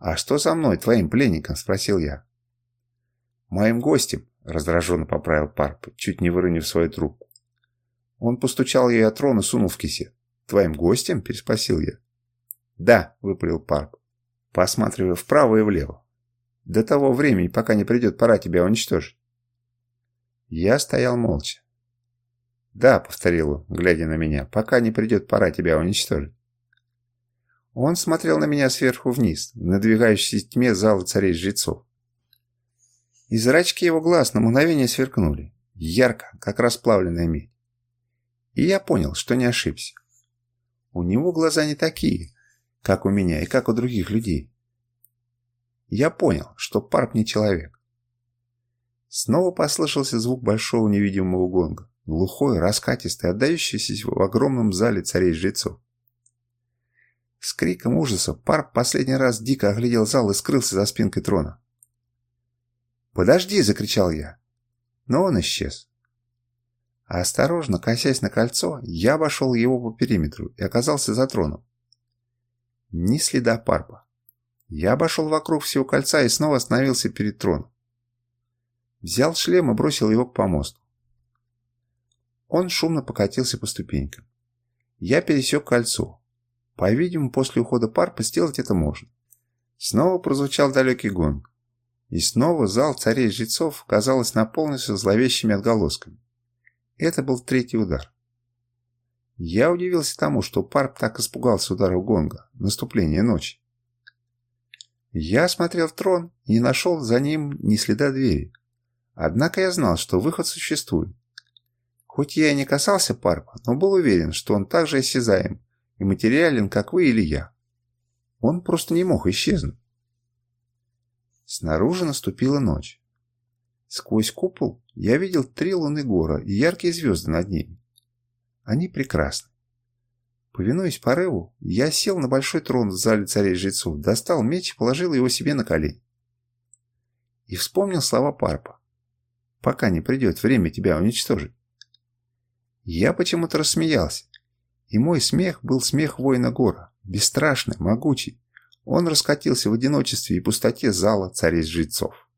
«А что со мной, твоим пленником?» – спросил я. «Моим гостем», – раздраженно поправил Парп, чуть не выронив свою трубку. Он постучал ей от рона, сунул в кисе. «Твоим гостем?» – переспросил я. «Да», – выпалил Парп, посматривая вправо и влево. «До того времени, пока не придет, пора тебя уничтожить». Я стоял молча. «Да», — повторил он, глядя на меня, — «пока не придет пора тебя уничтожить». Он смотрел на меня сверху вниз, в надвигающейся тьме зала царей-жрецов. И зрачки его глаз на мгновение сверкнули, ярко, как расплавленная медь. И я понял, что не ошибся. У него глаза не такие, как у меня и как у других людей. Я понял, что Парк не человек. Снова послышался звук большого невидимого гонга, глухой, раскатистый, отдающийся в огромном зале царей-жрецов. С криком ужаса Парп последний раз дико оглядел зал и скрылся за спинкой трона. «Подожди!» — закричал я. Но он исчез. А осторожно, косясь на кольцо, я обошел его по периметру и оказался за троном. Ни следа Парпа. Я обошел вокруг всего кольца и снова остановился перед троном. Взял шлем и бросил его к помосту. Он шумно покатился по ступенькам. Я пересек кольцо, по-видимому, после ухода Парпа сделать это можно. Снова прозвучал далекий гонг. И снова зал царей-жрецов, казалось, наполнился зловещими отголосками. Это был третий удар. Я удивился тому, что Парп так испугался удара гонга, наступления ночи. Я смотрел в трон и не нашел за ним ни следа двери. Однако я знал, что выход существует. Хоть я и не касался Парпа, но был уверен, что он также осязаем, и материален, как вы или я. Он просто не мог исчезнуть. Снаружи наступила ночь. Сквозь купол я видел три луны гора и яркие звезды над ними. Они прекрасны. Повинуясь порыву, я сел на большой трон в зале царей-жрецов, достал меч и положил его себе на колени. И вспомнил слова Парпа. «Пока не придет время тебя уничтожить». Я почему-то рассмеялся. И мой смех был смех воина Гора, бесстрашный, могучий. Он раскатился в одиночестве и пустоте зала царей-жрецов.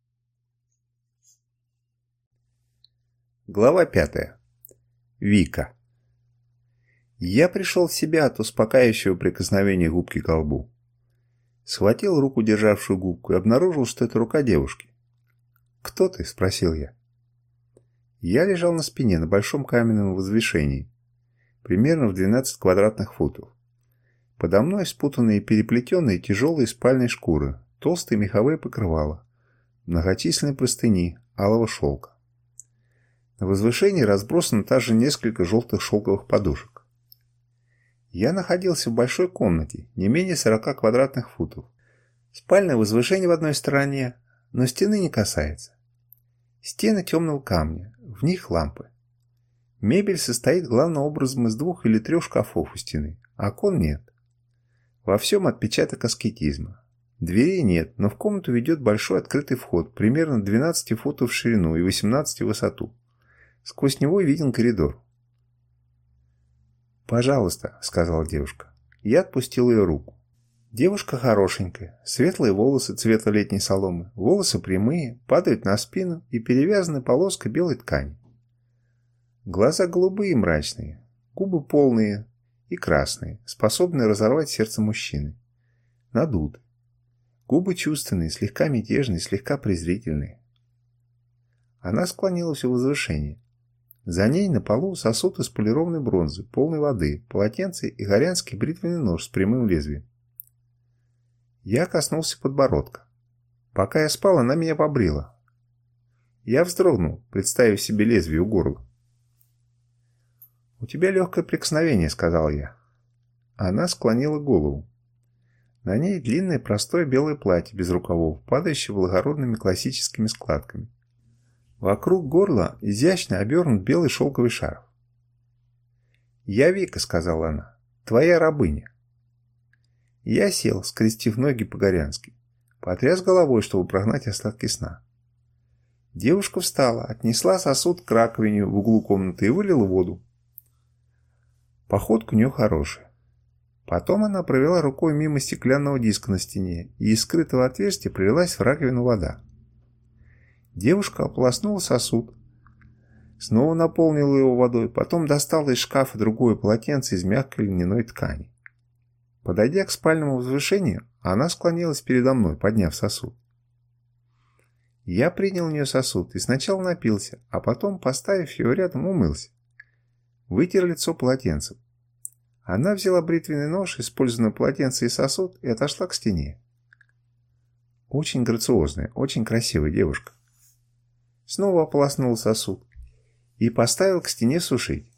Глава пятая. Вика. Я пришел в себя от успокаивающего прикосновения губки к лбу. Схватил руку, державшую губку, и обнаружил, что это рука девушки. «Кто ты?» – спросил я. Я лежал на спине на большом каменном возвышении, примерно в 12 квадратных футов. Подо мной спутанные переплетенные тяжелые спальные шкуры, толстые меховые покрывала, многочисленные простыни алого шелка. На возвышении разбросано также несколько желтых шелковых подушек. Я находился в большой комнате, не менее 40 квадратных футов. Спальное возвышение в одной стороне, но стены не касается. Стены темного камня, в них лампы. Мебель состоит главным образом из двух или трех шкафов у стены, а окон нет. Во всем отпечаток аскетизма. Дверей нет, но в комнату ведет большой открытый вход, примерно 12 футов в ширину и 18 в высоту. Сквозь него виден коридор. «Пожалуйста», — сказала девушка. Я отпустил ее руку. Девушка хорошенькая, светлые волосы цвета летней соломы, волосы прямые, падают на спину и перевязаны полоской белой ткани. Глаза голубые и мрачные, губы полные и красные, способные разорвать сердце мужчины. Надут. Губы чувственные, слегка мятежные, слегка презрительные. Она склонилась в возвышении. За ней на полу сосуд из полированной бронзы, полной воды, полотенце и горянский бритвенный нож с прямым лезвием. Я коснулся подбородка. Пока я спал, она меня побрила. Я вздрогнул, представив себе лезвие у горла. «У тебя легкое прикосновение», — сказал я. Она склонила голову. На ней длинное простое белое платье без рукавов, падающее благородными классическими складками. Вокруг горла изящно обернут белый шелковый шарф. «Я Вика», — сказала она, — «твоя рабыня». Я сел, скрестив ноги по-горянски, потряс головой, чтобы прогнать остатки сна. Девушка встала, отнесла сосуд к раковине в углу комнаты и вылила воду. Походка у нее хорошая. Потом она провела рукой мимо стеклянного диска на стене, и из скрытого отверстия пролилась в раковину вода. Девушка ополоснула сосуд, снова наполнила его водой, потом достала из шкафа другое полотенце из мягкой льняной ткани. Подойдя к спальному возвышению, она склонилась передо мной, подняв сосуд. Я принял у нее сосуд и сначала напился, а потом, поставив его рядом, умылся. Вытер лицо полотенцем. Она взяла бритвенный нож, использованное полотенце и сосуд, и отошла к стене. Очень грациозная, очень красивая девушка. Снова ополоснула сосуд и поставил к стене сушить.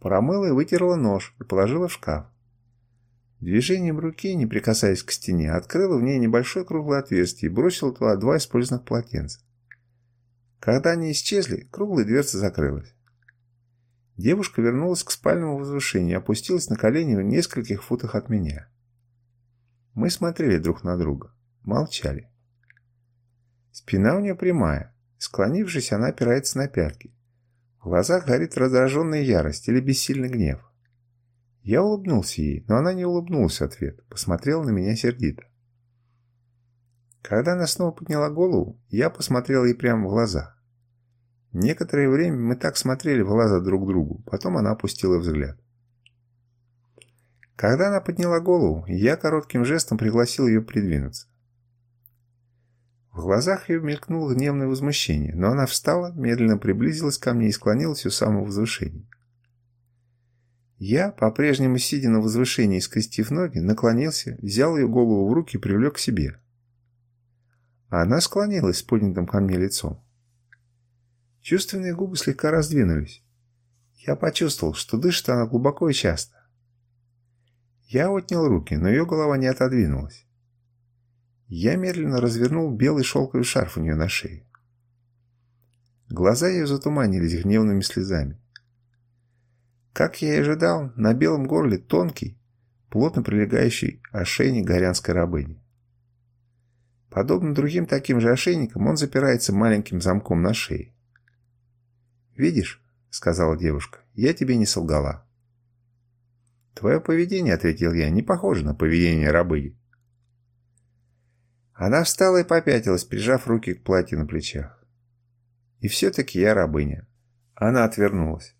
Промыла и вытерла нож и положила в шкаф. Движением руки, не прикасаясь к стене, открыла в ней небольшое круглое отверстие и бросила туда два использованных полотенца. Когда они исчезли, круглая дверца закрылась. Девушка вернулась к спальному возвышению и опустилась на колени в нескольких футах от меня. Мы смотрели друг на друга, молчали. Спина у нее прямая, склонившись, она опирается на пятки. В глазах горит раздраженная ярость или бессильный гнев. Я улыбнулся ей, но она не улыбнулась в ответ, посмотрела на меня сердито. Когда она снова подняла голову, я посмотрел ей прямо в глаза. Некоторое время мы так смотрели в глаза друг другу, потом она опустила взгляд. Когда она подняла голову, я коротким жестом пригласил ее придвинуться. В глазах ее мелькнуло гневное возмущение, но она встала, медленно приблизилась ко мне и склонилась у самого возвышения. Я, по-прежнему сидя на возвышении, скрестив ноги, наклонился, взял ее голову в руки и привлек к себе. Она склонилась с поднятым ко мне лицом. Чувственные губы слегка раздвинулись. Я почувствовал, что дышит она глубоко и часто. Я отнял руки, но ее голова не отодвинулась. Я медленно развернул белый шелковый шарф у нее на шее. Глаза ее затуманились гневными слезами. Как я и ожидал, на белом горле тонкий, плотно прилегающий ошейник горянской рабыни. Подобно другим таким же ошейникам, он запирается маленьким замком на шее. «Видишь», — сказала девушка, — «я тебе не солгала». «Твое поведение», — ответил я, — «не похоже на поведение рабыни». Она встала и попятилась, прижав руки к платью на плечах. «И все-таки я рабыня». Она отвернулась.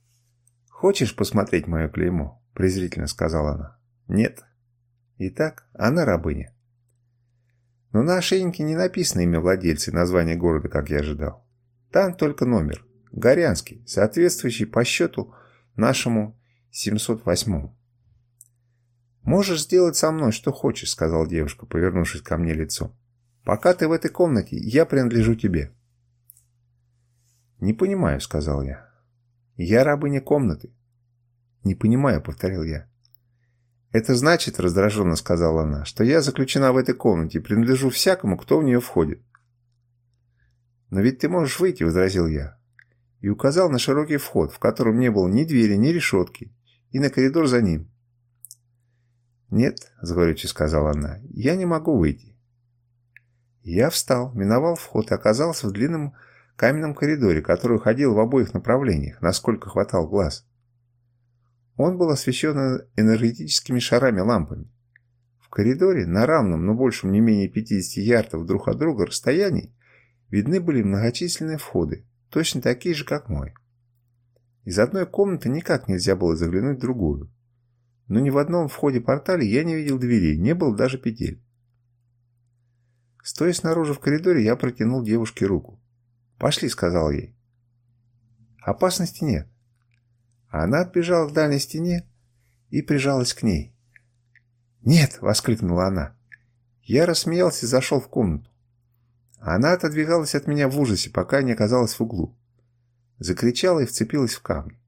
«Хочешь посмотреть мое клеймо?» – презрительно сказала она. «Нет». Итак, она рабыня. Но на ошейнике не написано имя владельца и название города, как я ожидал. Там только номер. Горянский, соответствующий по счету нашему 708-му. «Можешь сделать со мной что хочешь», — сказал девушка, повернувшись ко мне лицом. «Пока ты в этой комнате, я принадлежу тебе». «Не понимаю», — сказал я. «Я рабыня комнаты». «Не понимаю», — повторил я. «Это значит, — раздраженно сказала она, — что я заключена в этой комнате и принадлежу всякому, кто в нее входит». «Но ведь ты можешь выйти», — возразил я и указал на широкий вход, в котором не было ни двери, ни решетки, и на коридор за ним. «Нет», — с сказала она, — «я не могу выйти». Я встал, миновал вход и оказался в длинном каменном коридоре, который уходил в обоих направлениях, насколько хватал глаз. Он был освещен энергетическими шарами-лампами. В коридоре, на равном, но большем не менее 50 ярдов друг от друга расстоянии, видны были многочисленные входы, точно такие же, как мой. Из одной комнаты никак нельзя было заглянуть в другую. Но ни в одном входе портале я не видел дверей, не было даже петель. Стоя снаружи в коридоре, я протянул девушке руку. «Пошли», — сказал ей. «Опасности нет». Она отбежала к дальней стене и прижалась к ней. «Нет!» — воскликнула она. Я рассмеялся и зашел в комнату. Она отодвигалась от меня в ужасе, пока не оказалась в углу. Закричала и вцепилась в камни.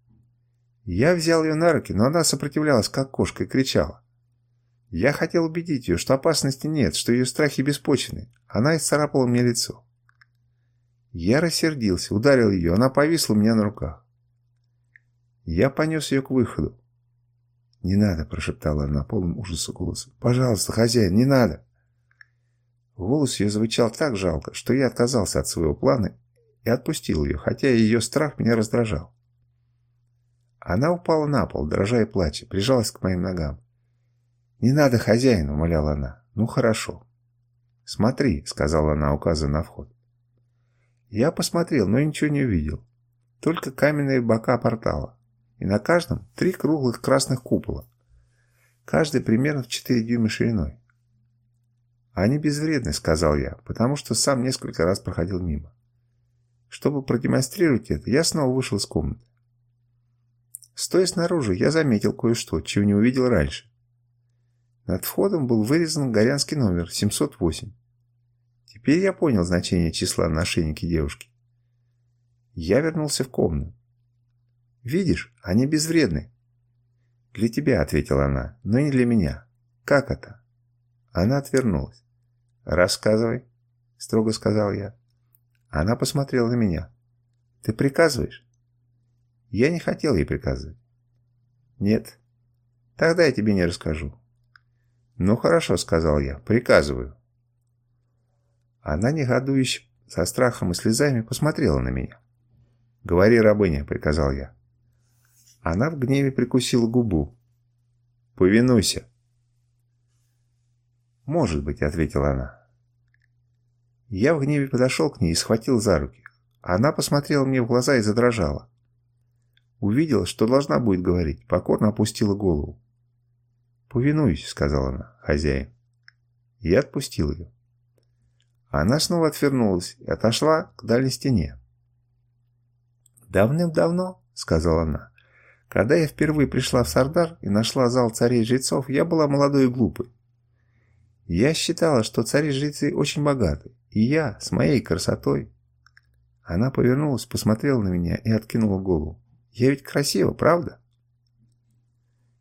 Я взял ее на руки, но она сопротивлялась, как кошка, и кричала. Я хотел убедить ее, что опасности нет, что ее страхи беспочвены. Она исцарапала мне лицо. Я рассердился, ударил ее, она повисла у меня на руках. Я понес ее к выходу. «Не надо», — прошептала она полным ужаса голосом. «Пожалуйста, хозяин, не надо!» Голос ее звучал так жалко, что я отказался от своего плана и отпустил ее, хотя ее страх меня раздражал. Она упала на пол, дрожа и плача, прижалась к моим ногам. «Не надо, хозяин!» — умоляла она. «Ну хорошо». «Смотри», — сказала она, указывая на вход. Я посмотрел, но ничего не увидел. Только каменные бока портала. И на каждом три круглых красных купола. Каждый примерно в 4 дюйма шириной. «Они безвредны», — сказал я, потому что сам несколько раз проходил мимо. Чтобы продемонстрировать это, я снова вышел из комнаты. Стоя снаружи, я заметил кое-что, чего не увидел раньше. Над входом был вырезан горянский номер 708. Теперь я понял значение числа на шейнике девушки. Я вернулся в комнату. «Видишь, они безвредны». «Для тебя», — ответила она, — «но не для меня». «Как это?» Она отвернулась. «Рассказывай», — строго сказал я. Она посмотрела на меня. «Ты приказываешь?» Я не хотел ей приказывать. «Нет». «Тогда я тебе не расскажу». «Ну хорошо», — сказал я, — «приказываю». Она негодующе, со страхом и слезами посмотрела на меня. «Говори, рабыня», — приказал я. Она в гневе прикусила губу. «Повинуйся», «Может быть», — ответила она. Я в гневе подошел к ней и схватил за руки. Она посмотрела мне в глаза и задрожала. Увидела, что должна будет говорить, покорно опустила голову. «Повинуюсь», — сказала она, — «хозяин». Я отпустил ее. Она снова отвернулась и отошла к дальней стене. «Давным-давно», — сказала она, — «когда я впервые пришла в Сардар и нашла зал царей-жрецов, я была молодой и глупой. Я считала, что царь жрицы очень богаты, и я, с моей красотой... Она повернулась, посмотрела на меня и откинула голову. Я ведь красива, правда?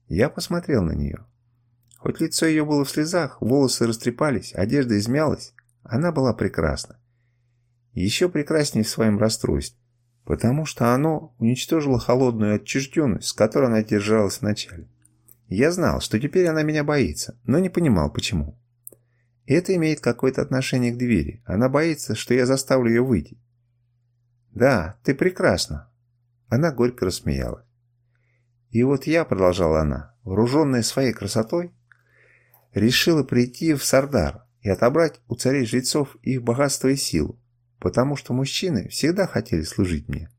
Я посмотрел на нее. Хоть лицо ее было в слезах, волосы растрепались, одежда измялась, она была прекрасна. Еще прекраснее в своем расстройстве, потому что оно уничтожило холодную отчужденность, с которой она держалась вначале. Я знал, что теперь она меня боится, но не понимал, почему. Это имеет какое-то отношение к двери. Она боится, что я заставлю ее выйти. Да, ты прекрасна. Она горько рассмеялась. И вот я, продолжала она, вооруженная своей красотой, решила прийти в Сардар и отобрать у царей-жрецов их богатство и силу, потому что мужчины всегда хотели служить мне.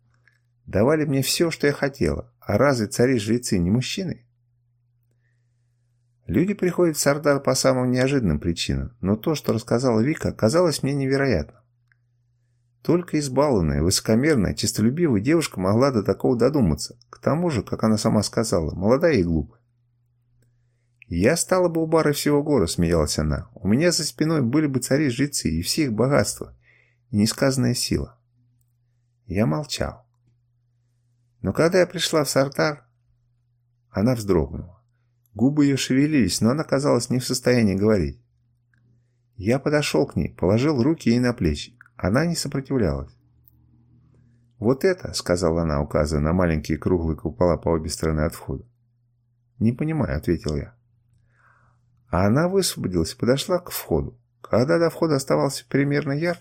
Давали мне все, что я хотела, а разве цари-жрецы не мужчины? Люди приходят в Сардар по самым неожиданным причинам, но то, что рассказала Вика, казалось мне невероятным. Только избалованная, высокомерная, честолюбивая девушка могла до такого додуматься. К тому же, как она сама сказала, молодая и глупая. «Я стала бы у бары всего гора», — смеялась она. «У меня за спиной были бы цари-жрецы и все их богатства, и несказанная сила». Я молчал. Но когда я пришла в Сартар, она вздрогнула. Губы ее шевелились, но она казалась не в состоянии говорить. Я подошел к ней, положил руки ей на плечи. Она не сопротивлялась. «Вот это», — сказала она, указывая на маленькие круглые купола по обе стороны от входа. «Не понимаю», — ответил я. А она высвободилась подошла к входу. Когда до входа оставался примерно яр,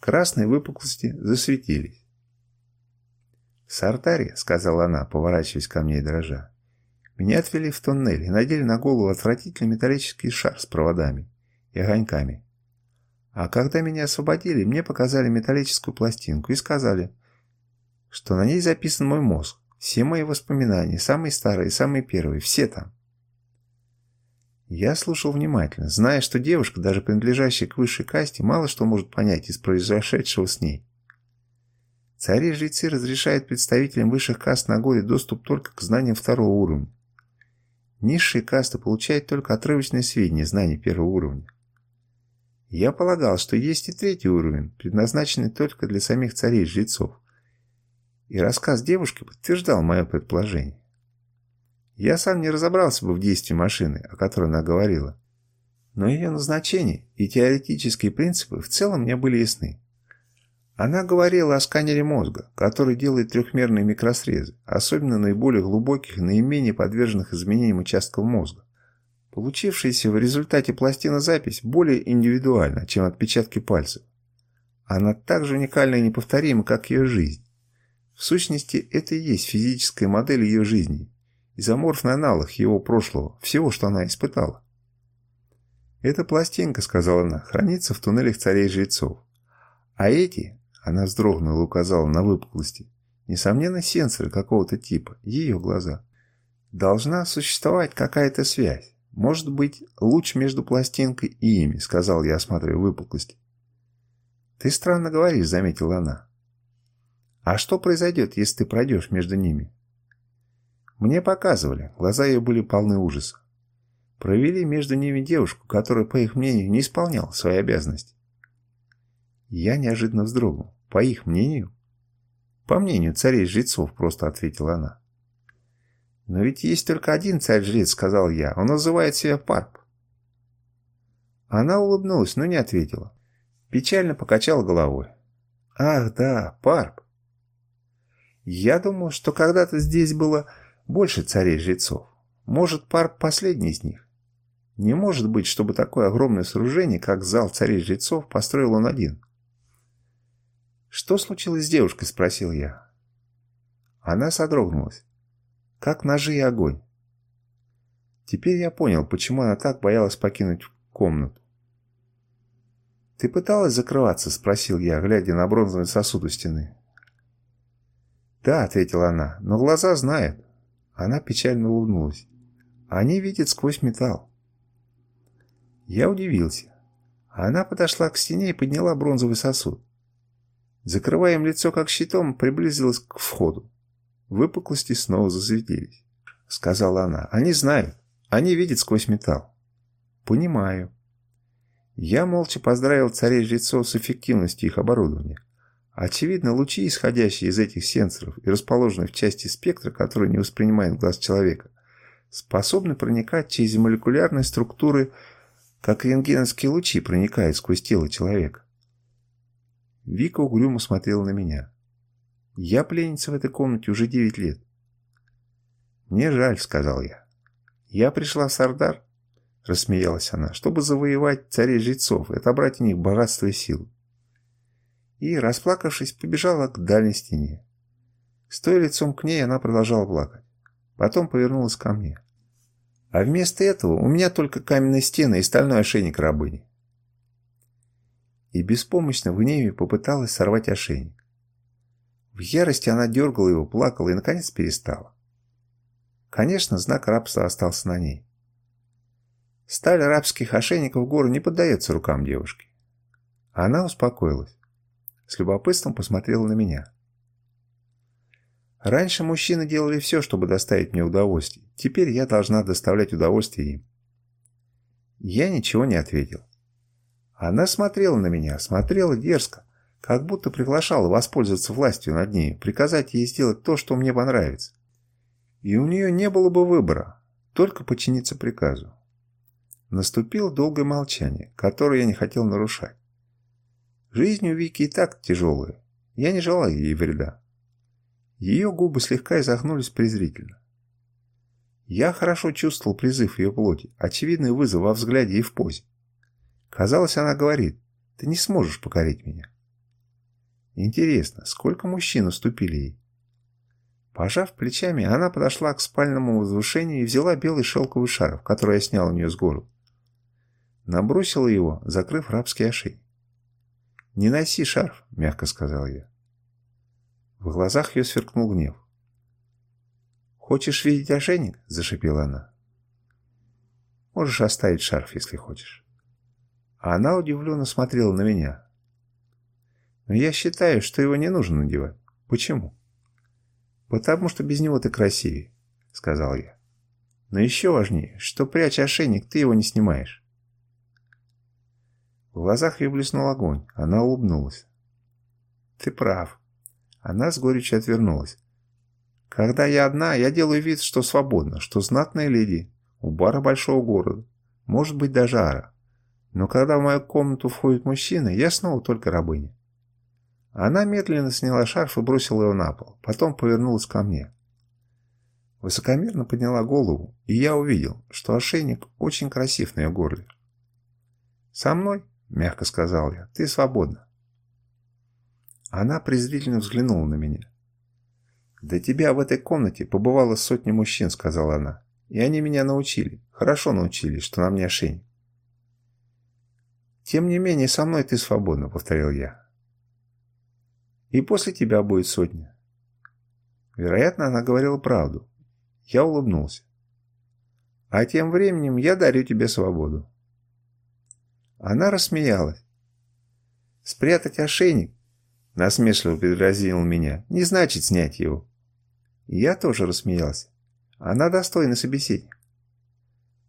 красные выпуклости засветились. «Сартари», — сказала она, поворачиваясь ко мне и дрожа, меня отвели в тоннель и надели на голову отвратительный металлический шар с проводами и огоньками. А когда меня освободили, мне показали металлическую пластинку и сказали, что на ней записан мой мозг, все мои воспоминания, самые старые, самые первые, все там. Я слушал внимательно, зная, что девушка, даже принадлежащая к высшей касте, мало что может понять из произошедшего с ней. Цари-жрецы разрешают представителям высших каст на горе доступ только к знаниям второго уровня. Низшие касты получают только отрывочные сведения знания первого уровня. Я полагал, что есть и третий уровень, предназначенный только для самих царей и жрецов, И рассказ девушки подтверждал мое предположение. Я сам не разобрался бы в действии машины, о которой она говорила. Но ее назначение и теоретические принципы в целом мне были ясны. Она говорила о сканере мозга, который делает трехмерные микросрезы, особенно наиболее глубоких и наименее подверженных изменениям участков мозга. Получившаяся в результате пластинозапись более индивидуальна, чем отпечатки пальцев. Она так же уникальна и неповторима, как ее жизнь. В сущности, это и есть физическая модель ее жизни, изоморфный аналог его прошлого, всего, что она испытала. «Эта пластинка, — сказала она, — хранится в туннелях царей-жрецов. А эти она вздрогнула и указала на выпуклости. Несомненно, сенсоры какого-то типа, ее глаза. «Должна существовать какая-то связь. Может быть, луч между пластинкой и ими», — сказал я, осматривая выпуклость. «Ты странно говоришь», — заметила она. «А что произойдет, если ты пройдешь между ними?» Мне показывали, глаза ее были полны ужаса. Провели между ними девушку, которая, по их мнению, не исполняла свои обязанности. Я неожиданно вздрогнул. По их мнению? По мнению царей-жрецов, просто ответила она. «Но ведь есть только один царь-жрец», — сказал я. «Он называет себя Парп». Она улыбнулась, но не ответила. Печально покачала головой. «Ах да, Парп!» «Я думал, что когда-то здесь было больше царей-жрецов. Может, Парп последний из них? Не может быть, чтобы такое огромное сооружение, как зал царей-жрецов, построил он один. «Что случилось с девушкой?» – спросил я. Она содрогнулась. Как ножи и огонь. Теперь я понял, почему она так боялась покинуть комнату. «Ты пыталась закрываться?» – спросил я, глядя на бронзовый сосуд у стены. «Да», – ответила она, – «но глаза знают». Она печально улыбнулась. «Они видят сквозь металл». Я удивился. Она подошла к стене и подняла бронзовый сосуд. Закрываем лицо как щитом, приблизилась к входу. Выпуклости снова засветились. Сказала она. «Они знают. Они видят сквозь металл». «Понимаю». Я молча поздравил царей-жрецов с эффективностью их оборудования. Очевидно, лучи, исходящие из этих сенсоров и расположенные в части спектра, который не воспринимает глаз человека, способны проникать через молекулярные структуры, как рентгеновские лучи проникают сквозь тело человека. Вика угрюмо смотрела на меня. «Я пленница в этой комнате уже девять лет». «Мне жаль», — сказал я. «Я пришла в Сардар», — рассмеялась она, — «чтобы завоевать царей-жрецов и отобрать у них богатство и силу». И, расплакавшись, побежала к дальней стене. Стоя лицом к ней, она продолжала плакать. Потом повернулась ко мне. «А вместо этого у меня только каменная стена и стальной ошейник рабыни и беспомощно в гневе попыталась сорвать ошейник. В ярости она дергала его, плакала и, наконец, перестала. Конечно, знак рабства остался на ней. Сталь рабских ошейников гору не поддается рукам девушки. Она успокоилась. С любопытством посмотрела на меня. Раньше мужчины делали все, чтобы доставить мне удовольствие. Теперь я должна доставлять удовольствие им. Я ничего не ответил. Она смотрела на меня, смотрела дерзко, как будто приглашала воспользоваться властью над ней, приказать ей сделать то, что мне понравится. И у нее не было бы выбора, только подчиниться приказу. Наступило долгое молчание, которое я не хотел нарушать. Жизнь у Вики и так тяжелая, я не желал ей вреда. Ее губы слегка изогнулись презрительно. Я хорошо чувствовал призыв ее плоти, очевидный вызов во взгляде и в позе. Казалось, она говорит, ты не сможешь покорить меня. Интересно, сколько мужчин уступили ей? Пожав плечами, она подошла к спальному возвышению и взяла белый шелковый шарф, который я снял у нее с гору. Набросила его, закрыв рабский ошейник. «Не носи шарф», — мягко сказал я. В глазах ее сверкнул гнев. «Хочешь видеть ошейник?» — зашипела она. «Можешь оставить шарф, если хочешь» а она удивленно смотрела на меня. «Но я считаю, что его не нужно надевать. Почему?» «Потому что без него ты красивее», — сказал я. «Но еще важнее, что пряча ошейник, ты его не снимаешь». В глазах ее блеснул огонь, она улыбнулась. «Ты прав». Она с горечью отвернулась. «Когда я одна, я делаю вид, что свободна, что знатная леди, у бара большого города, может быть, даже ара. Но когда в мою комнату входит мужчина, я снова только рабыня. Она медленно сняла шарф и бросила его на пол, потом повернулась ко мне. Высокомерно подняла голову, и я увидел, что ошейник очень красив на ее горле. «Со мной?» – мягко сказал я. «Ты свободна». Она презрительно взглянула на меня. «До тебя в этой комнате побывало сотни мужчин», – сказала она. «И они меня научили, хорошо научили, что на мне ошейник. «Тем не менее, со мной ты свободна», — повторил я. «И после тебя будет сотня». Вероятно, она говорила правду. Я улыбнулся. «А тем временем я дарю тебе свободу». Она рассмеялась. «Спрятать ошейник?» — насмешливо предразнил меня. «Не значит снять его». Я тоже рассмеялся. Она достойна собеседника.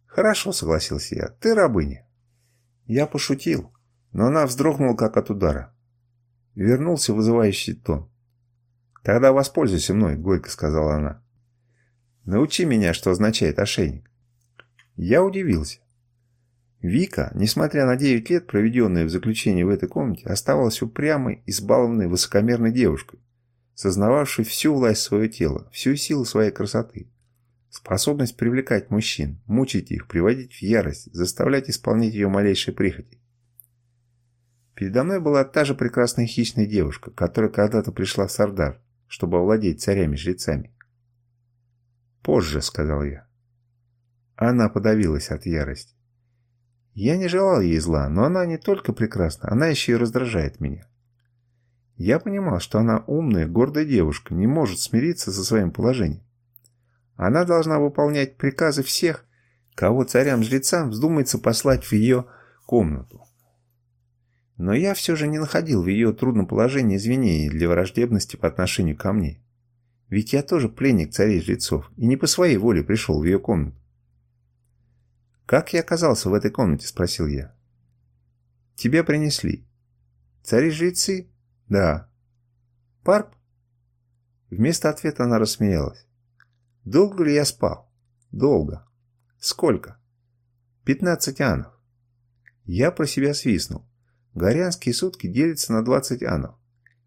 «Хорошо», — согласился я, — «ты рабыня». Я пошутил, но она вздрогнула как от удара. Вернулся вызывающий тон. «Тогда воспользуйся мной», — горько сказала она. «Научи меня, что означает ошейник». Я удивился. Вика, несмотря на 9 лет, проведенные в заключении в этой комнате, оставалась упрямой, избалованной, высокомерной девушкой, сознававшей всю власть своего тела, всю силу своей красоты. Способность привлекать мужчин, мучить их, приводить в ярость, заставлять исполнять ее малейшие прихоти. Передо мной была та же прекрасная хищная девушка, которая когда-то пришла в Сардар, чтобы овладеть царями-жрецами. «Позже», — сказал я. Она подавилась от ярости. Я не желал ей зла, но она не только прекрасна, она еще и раздражает меня. Я понимал, что она умная, гордая девушка, не может смириться со своим положением. Она должна выполнять приказы всех, кого царям-жрецам вздумается послать в ее комнату. Но я все же не находил в ее трудном положении извинений для враждебности по отношению ко мне. Ведь я тоже пленник царей-жрецов и не по своей воле пришел в ее комнату. «Как я оказался в этой комнате?» – спросил я. «Тебя принесли». «Цари-жрецы?» «Да». «Парп?» Вместо ответа она рассмеялась. Долго ли я спал? Долго. Сколько? 15 анов. Я про себя свистнул. Горянские сутки делятся на 20 анов.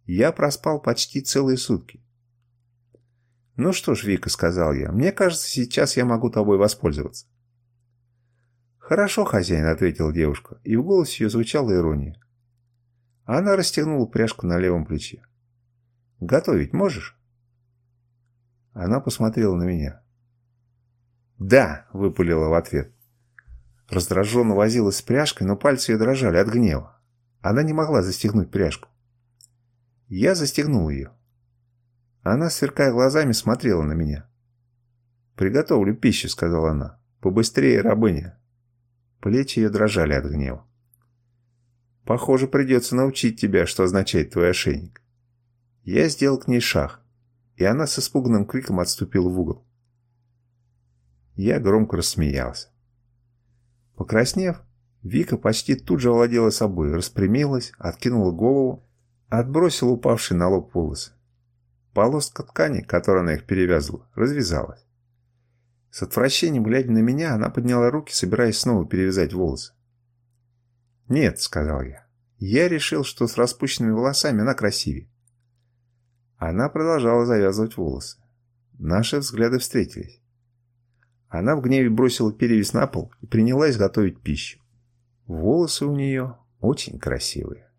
Я проспал почти целые сутки. «Ну что ж, Вика», — сказал я, — «мне кажется, сейчас я могу тобой воспользоваться». «Хорошо, хозяин», — ответила девушка, и в голосе ее звучала ирония. Она расстегнула пряжку на левом плече. «Готовить можешь?» Она посмотрела на меня. «Да!» – выпалила в ответ. Раздраженно возилась с пряжкой, но пальцы ее дрожали от гнева. Она не могла застегнуть пряжку. Я застегнул ее. Она, сверкая глазами, смотрела на меня. «Приготовлю пищу», — сказала она. «Побыстрее, рабыня». Плечи ее дрожали от гнева. «Похоже, придется научить тебя, что означает твой ошейник». Я сделал к ней шаг и она с испуганным криком отступила в угол. Я громко рассмеялся. Покраснев, Вика почти тут же овладела собой, распрямилась, откинула голову, отбросила упавшие на лоб волосы. Полоска ткани, которой она их перевязывала, развязалась. С отвращением, глядя на меня, она подняла руки, собираясь снова перевязать волосы. «Нет», — сказал я. «Я решил, что с распущенными волосами она красивее». Она продолжала завязывать волосы. Наши взгляды встретились. Она в гневе бросила перевес на пол и принялась готовить пищу. Волосы у нее очень красивые.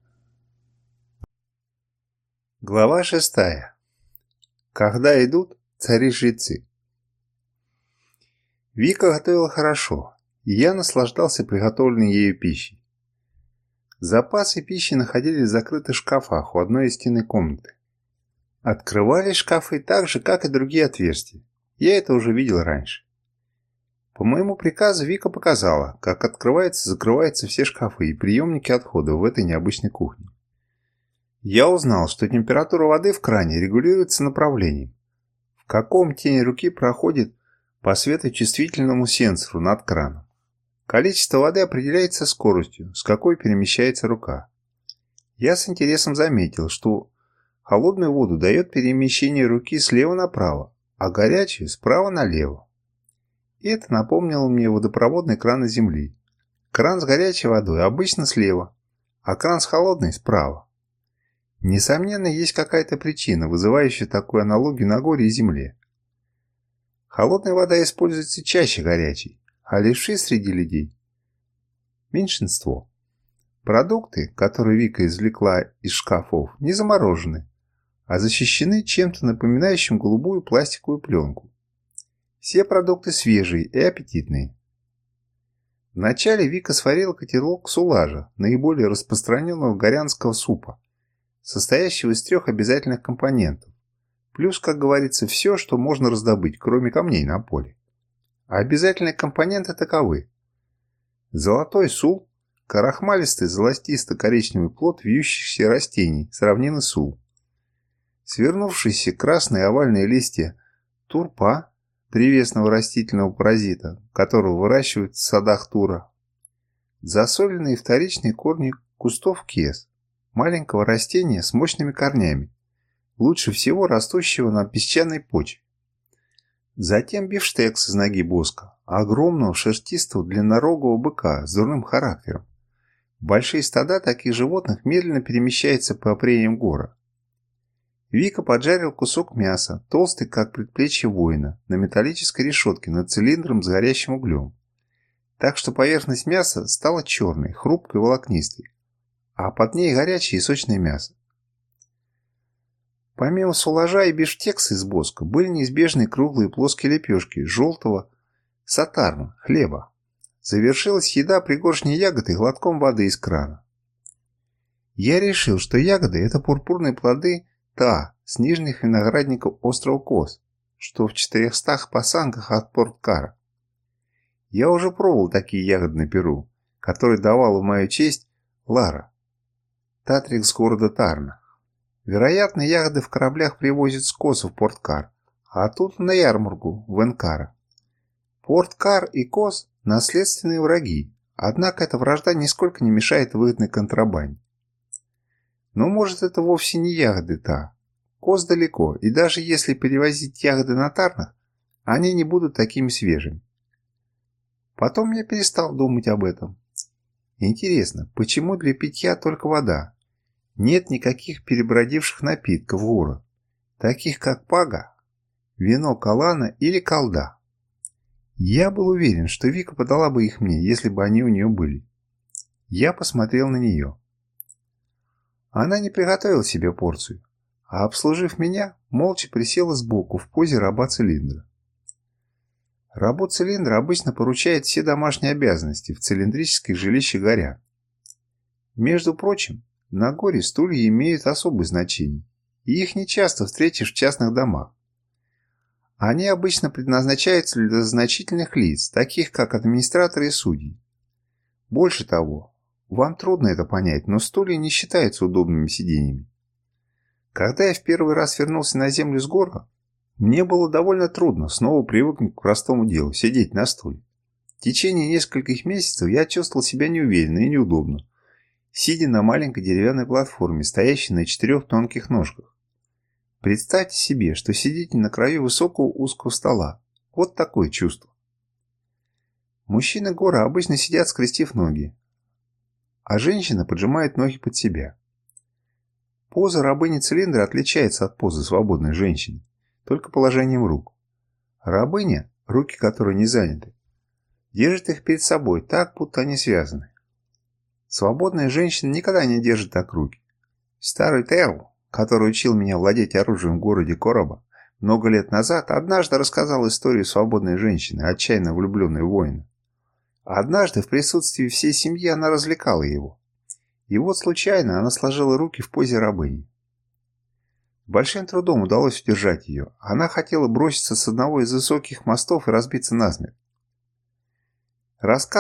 Глава шестая. Когда идут цари-жрецы. Вика готовила хорошо, и я наслаждался приготовленной ею пищей. Запасы пищи находились в закрытых шкафах у одной из стены комнаты. Открывались шкафы так же, как и другие отверстия. Я это уже видел раньше. По моему приказу Вика показала, как открываются и закрываются все шкафы и приемники отходов в этой необычной кухне. Я узнал, что температура воды в кране регулируется направлением, в каком тени руки проходит по светочувствительному сенсору над краном. Количество воды определяется скоростью, с какой перемещается рука. Я с интересом заметил, что Холодную воду дает перемещение руки слева направо, а горячую справа налево. И это напомнило мне водопроводный кран на земли. Кран с горячей водой обычно слева, а кран с холодной справа. Несомненно, есть какая-то причина, вызывающая такую аналогию на горе и земле. Холодная вода используется чаще горячей, а левши среди людей – меньшинство. Продукты, которые Вика извлекла из шкафов, не заморожены, а защищены чем-то напоминающим голубую пластиковую пленку. Все продукты свежие и аппетитные. Вначале Вика сварила котелок сулажа, наиболее распространенного горянского супа, состоящего из трех обязательных компонентов, плюс, как говорится, все, что можно раздобыть, кроме камней на поле. А обязательные компоненты таковы. Золотой сул, карахмалистый золотисто-коричневый плод вьющихся растений с равнины сул, Свернувшиеся красные овальные листья турпа, древесного растительного паразита, которого выращивают в садах Тура. Засоленные вторичные корни кустов кес, маленького растения с мощными корнями, лучше всего растущего на песчаной почве. Затем бифштекс из ноги боска, огромного шерстистого длиннорогого быка с дурным характером. Большие стада таких животных медленно перемещаются по прениям гора, Вика поджарил кусок мяса, толстый, как предплечье воина, на металлической решетке над цилиндром с горящим углем. Так что поверхность мяса стала черной, хрупкой, волокнистой, а под ней горячее и сочное мясо. Помимо сулажа и бифштекса из боска были неизбежные круглые плоские лепешки желтого сатарна, хлеба. Завершилась еда пригоршней ягод и глотком воды из крана. Я решил, что ягоды – это пурпурные плоды та с нижних виноградников острова Кос, что в 400 пасанках от Порткара. Я уже пробовал такие ягоды на Перу, которые давала в мою честь Лара, татрик с города Тарна. Вероятно, ягоды в кораблях привозят с Коса в Порткар, а тут на ярмарку в Энкара. Порткар и Кос – наследственные враги, однако эта вражда нисколько не мешает выгодной контрабанде. Но может это вовсе не ягоды та. Коз далеко, и даже если перевозить ягоды на тарнах, они не будут такими свежими. Потом я перестал думать об этом. Интересно, почему для питья только вода? Нет никаких перебродивших напитков в ура, таких как пага, вино калана или колда. Я был уверен, что Вика подала бы их мне, если бы они у нее были. Я посмотрел на нее. Она не приготовила себе порцию, а, обслужив меня, молча присела сбоку в позе раба-цилиндра. Рабо-цилиндр обычно поручает все домашние обязанности в цилиндрических жилище горя. Между прочим, на горе стулья имеют особое значение, и их нечасто встретишь в частных домах. Они обычно предназначаются для значительных лиц, таких как администраторы и судьи. Больше того, вам трудно это понять, но стулья не считаются удобными сиденьями. Когда я в первый раз вернулся на землю с гора, мне было довольно трудно снова привыкнуть к простому делу – сидеть на стуле. В течение нескольких месяцев я чувствовал себя неуверенно и неудобно, сидя на маленькой деревянной платформе, стоящей на четырех тонких ножках. Представьте себе, что сидите на краю высокого узкого стола. Вот такое чувство. Мужчины гора обычно сидят, скрестив ноги, а женщина поджимает ноги под себя. Поза рабыни цилиндра отличается от позы свободной женщины, только положением рук. Рабыня, руки которой не заняты, держит их перед собой так, будто они связаны. Свободная женщина никогда не держит так руки. Старый Тео, который учил меня владеть оружием в городе Короба, много лет назад однажды рассказал историю свободной женщины, отчаянно влюбленной воина. Однажды в присутствии всей семьи она развлекала его. И вот случайно она сложила руки в позе рабыни. Большим трудом удалось удержать ее. Она хотела броситься с одного из высоких мостов и разбиться насмерть. Рассказ